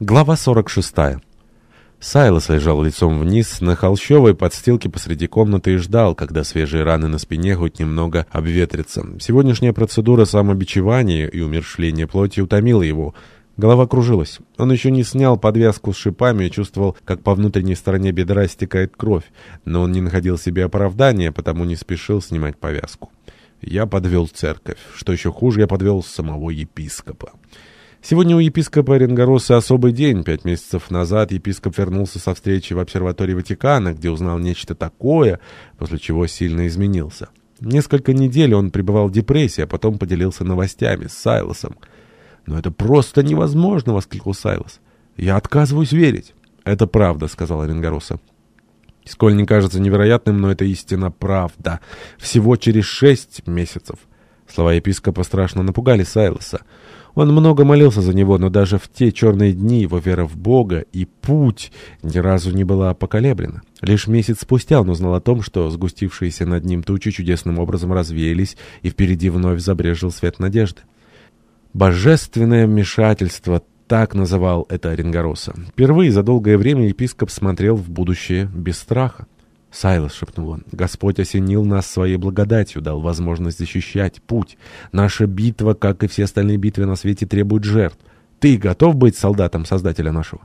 Глава 46. Сайлос лежал лицом вниз на холщовой подстилке посреди комнаты и ждал, когда свежие раны на спине хоть немного обветрятся. Сегодняшняя процедура самобичевания и умершления плоти утомила его. Голова кружилась. Он еще не снял подвязку с шипами и чувствовал, как по внутренней стороне бедра стекает кровь. Но он не находил себе оправдания, потому не спешил снимать повязку. Я подвел церковь. Что еще хуже, я подвел самого епископа. Сегодня у епископа Оренгороса особый день. Пять месяцев назад епископ вернулся со встречи в обсерватории Ватикана, где узнал нечто такое, после чего сильно изменился. Несколько недель он пребывал в депрессии, а потом поделился новостями с Сайлосом. «Но это просто невозможно!» — воскликнул Сайлос. «Я отказываюсь верить!» «Это правда», — сказал Оренгороса. Сколь не кажется невероятным, но это истина правда. Всего через шесть месяцев. Слова епископа страшно напугали Сайлоса. Он много молился за него, но даже в те черные дни его вера в Бога и путь ни разу не была поколеблена. Лишь месяц спустя он узнал о том, что сгустившиеся над ним тучи чудесным образом развеялись, и впереди вновь забрежил свет надежды. Божественное вмешательство так называл это Оренгороса. Впервые за долгое время епископ смотрел в будущее без страха. «Сайлос», — шепнул он, — «Господь осенил нас своей благодатью, дал возможность защищать путь. Наша битва, как и все остальные битвы на свете, требует жертв. Ты готов быть солдатом Создателя нашего?»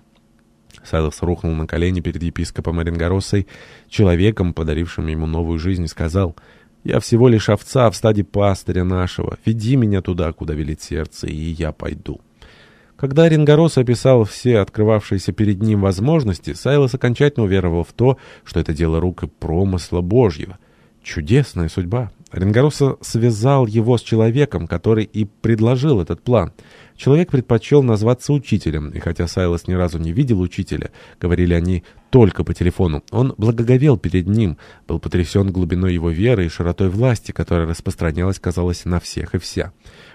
Сайлос рухнул на колени перед епископом Оренгоросой, человеком, подарившим ему новую жизнь, и сказал, «Я всего лишь овца в стаде пастыря нашего. Веди меня туда, куда велит сердце, и я пойду». Когда Оренгорос описал все открывавшиеся перед ним возможности, Сайлос окончательно уверовал в то, что это дело рук и промысла Божьего. Чудесная судьба. Оренгороса связал его с человеком, который и предложил этот план. Человек предпочел назваться учителем, и хотя Сайлос ни разу не видел учителя, говорили они только по телефону, он благоговел перед ним, был потрясен глубиной его веры и широтой власти, которая распространялась, казалось, на всех и вся.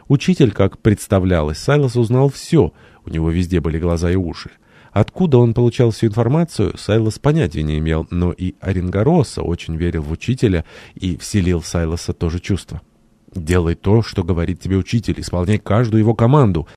Учитель, как представлялось, Сайлос узнал все, у него везде были глаза и уши. Откуда он получал всю информацию, Сайлос понятия не имел, но и Оренгороса очень верил в учителя и вселил в Сайлоса то же чувство. «Делай то, что говорит тебе учитель, исполняй каждую его команду»,